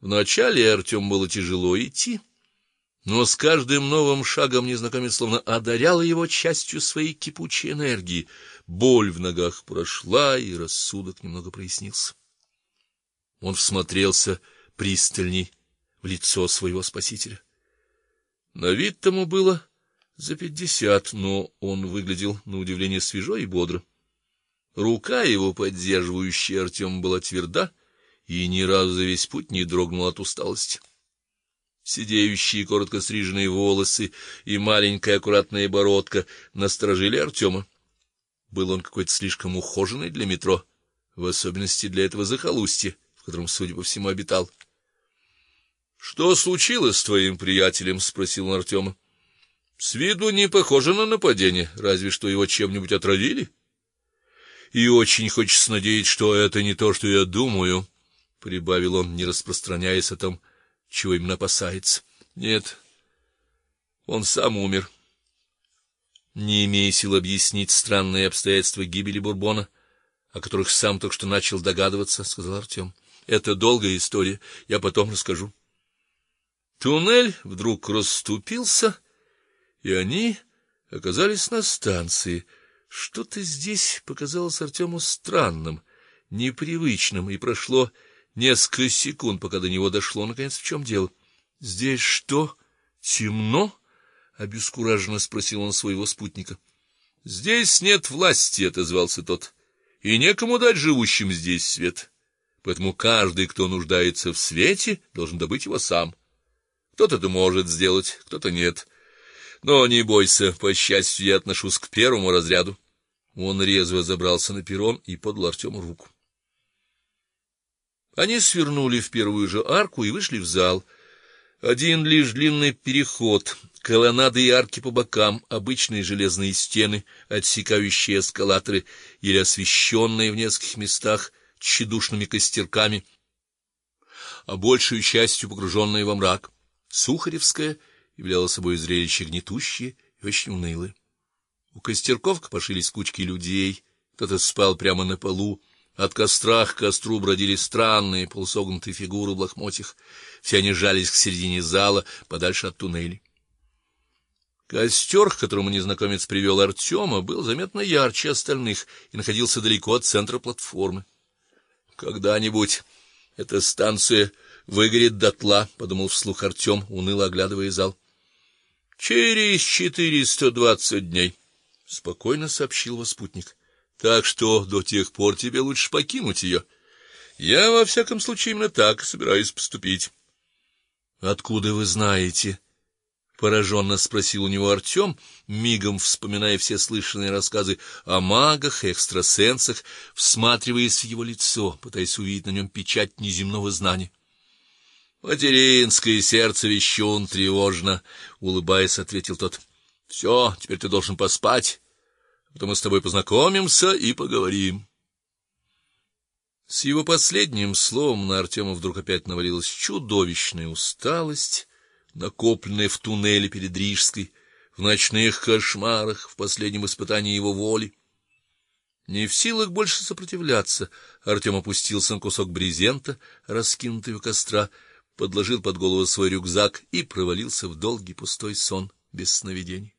Вначале Артем было тяжело идти, но с каждым новым шагом незнакомец словно одарял его частью своей кипучей энергии. Боль в ногах прошла, и рассудок немного прояснился. Он всмотрелся пристальней в лицо своего спасителя. На вид тому было за пятьдесят, но он выглядел на удивление свежо и бодро. Рука его, поддерживающая Артема, была тверда, и ни разу за весь путь не дрогнул от усталости. Сидеющие коротко стриженные волосы и маленькая аккуратная бородка насторожили Артема. Был он какой-то слишком ухоженный для метро, в особенности для этого захолустья, в котором, судя по всему, обитал. Что случилось с твоим приятелем, спросил он Артема. С виду не похоже на нападение, разве что его чем-нибудь отравили. И очень хочется надеяться, что это не то, что я думаю, прибавил он, не распространяясь о том, чего именно опасается. Нет. Он сам умер. Не имея сил объяснить странные обстоятельства гибели Бурбона, о которых сам только что начал догадываться, сказал Артем. Это долгая история, я потом расскажу. Туннель вдруг расступился, и они оказались на станции. Что-то здесь показалось Артему странным, непривычным, и прошло несколько секунд, пока до него дошло наконец в чем дело. Здесь что? Темно? обескураженно спросил он своего спутника. Здесь нет власти, отозвался тот. И некому дать живущим здесь свет. Поэтому каждый, кто нуждается в свете, должен добыть его сам. Кто-то это может сделать, кто-то нет. Но не бойся, по счастью, я отношусь к первому разряду. Он резво забрался на перрон и подал Артему руку. Они свернули в первую же арку и вышли в зал. Один лишь длинный переход, колоннады и арки по бокам, обычные железные стены, отсекающие эскалаторы или освещенные в нескольких местах тщедушными костерками, а большую частью погруженные во мрак. Сухаревская являла собой зрелище гнетущее и очень унылое. У костерков копошились кучки людей, кто-то спал прямо на полу, от костра к костру бродили странные полусогнутые фигуры в лохмотьях. Все они жались к середине зала, подальше от туннелей. Костер, к которому незнакомец привел Артема, был заметно ярче остальных и находился далеко от центра платформы. Когда-нибудь эта станция выгорит дотла, подумал вслух Артем, уныло оглядывая зал. Через четыреста двадцать дней, спокойно сообщил его спутник. Так что до тех пор тебе лучше покинуть ее. Я во всяком случае именно так собираюсь поступить. Откуда вы знаете? пораженно спросил у него Артем, мигом вспоминая все слышанные рассказы о магах и экстрасенсах, всматриваясь в его лицо, пытаясь увидеть на нем печать неземного знания. Материнское сердце вещун тревожно, улыбаясь, ответил тот. «Все, теперь ты должен поспать. Потом мы с тобой познакомимся и поговорим. С его последним словом на Артема вдруг опять навалилась чудовищная усталость, накопленная в туннеле перед Рижской, в ночных кошмарах, в последнем испытании его воли. Не в силах больше сопротивляться, Артем опустился на кусок брезента, раскинутый у костра, подложил под голову свой рюкзак и провалился в долгий пустой сон без сновидений.